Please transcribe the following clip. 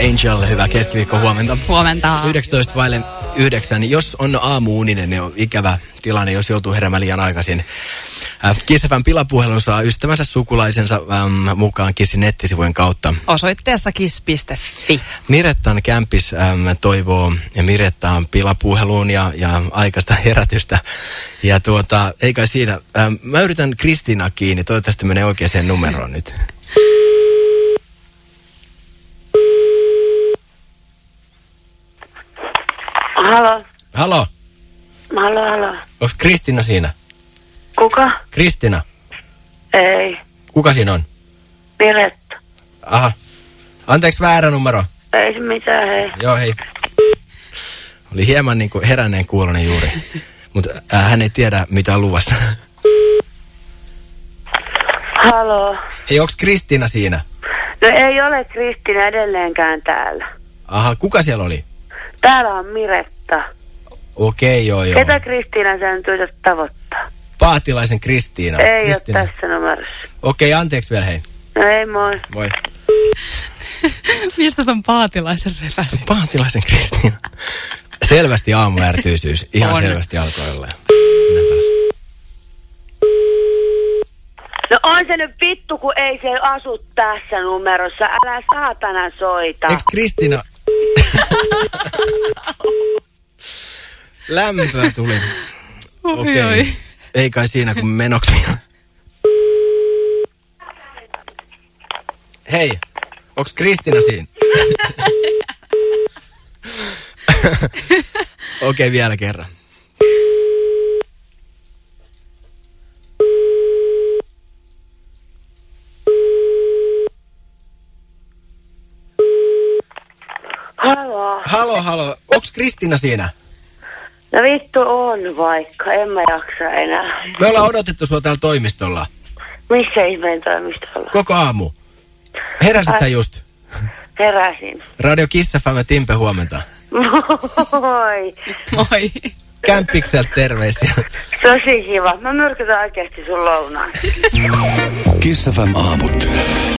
Angel, hyvää keskiviikko huomenta. Huomenta. 19 vaille 9. Jos on aamuuninen, niin on ikävä tilanne, jos joutuu heräämään liian aikaisin. Äh, Kissafän pilapuhelun saa ystävänsä sukulaisensa äm, mukaan Kissin nettisivujen kautta. Osoitteessa kiss.fi. Mirettan kämpis äm, toivoo Mirettaan pilapuheluun ja, ja aikaista herätystä. Ja tuota, ei kai siinä. Äm, mä yritän Kristiina kiinni, toivottavasti menee oikeaan numeroon nyt. Halo, Halo, halo, halo. onko Kristiina siinä? Kuka? Kristina, Ei. kuka siinä on? Piretta. Aha, anteeksi väärä numero. Ei se mitään, hei. Joo, hei. Oli hieman niin kuin heränneen kuulonen juuri, mutta äh, hän ei tiedä mitä on luvassa. Halo. Hei, onko Kristiina siinä? No ei ole Kristina edelleenkään täällä. Aha, kuka siellä oli? Täällä on Miretta. Okei, joo, joo. Ketä Kristiina sä nyt yrität tavoittaa? Paatilaisen Kristiina. ei Kristiina. ole tässä numerossa. Okei, anteeksi vielä, hei. No ei moi. Moi. Mistä on paatilaisen repäsi? Paatilaisen Kristiina. Selvästi aamuärtyisyys. Ihan On. selvästi alkoi olla. No on se nyt vittu, kun ei se asu tässä numerossa. Älä saatana soita. Eikö Kristiina... Lämpöä tuli. Oi, Okei. oi. Ei kai siinä kun menoksia. Hei, onks Kristina siinä? Okei, vielä kerran. Halo. Halo, halo. Onks Kristina siinä? No vittu on vaikka, en mä jaksa enää. Me ollaan odotettu sua täällä toimistolla. Missä ihmeen toimistolla? Koko aamu. Heräsit sä just? Heräsin. Radio Kissa FM Timpe huomenta. Moi. Moi. Kämppikseltä terveisiä. Tosi kiva. Mä myrkytän oikeasti sun lounaan. Kiss FM aamut.